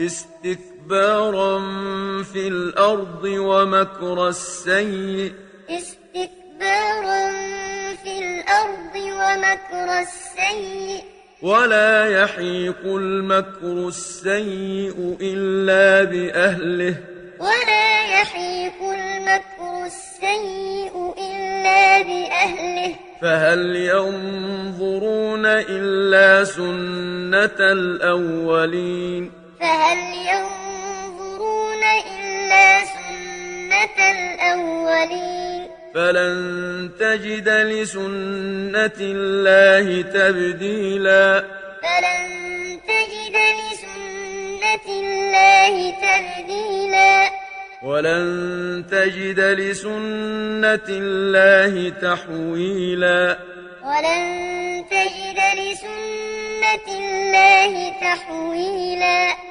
اسْتِكْبَارًا فِي الْأَرْضِ وَمَكْرَ السَّيِّئِ ۚ اسْتِكْبَارًا فِي الْأَرْضِ وَمَكْرَ السَّيِّئِ ۚ وَلَا يَحِيقُ الْمَكْرُ السَّيِّئُ إِلَّا بِأَهْلِهِ ۚ. وَلَا يَحِيقُ الْمَكْرُ السَّيِّئُ إِلَّا بِأَهْلِهِ ۚ. فَهَلْ يَنظُرُونَ إِلَّا سُنَّتَ الْأَوَّلِينَ؟ فَهَلْ يَنظُرُونَ إِلَّا سُنَّتَ الْأَوَّلِينَ؟ فَلَن تَجِدَ لِسُنَّتِ اللَّهِ تَبْدِيلًا. فَلَن تَجِدَ لِسُنَّتِ اللَّهِ تَبْدِيلًا. وَلَن تَجِدَ لِسُنَّتِ اللَّهِ تَحْوِيلًا. وَلَن تَجِدَ لِسُنَّتِ اللَّهِ تَحْوِيلًا.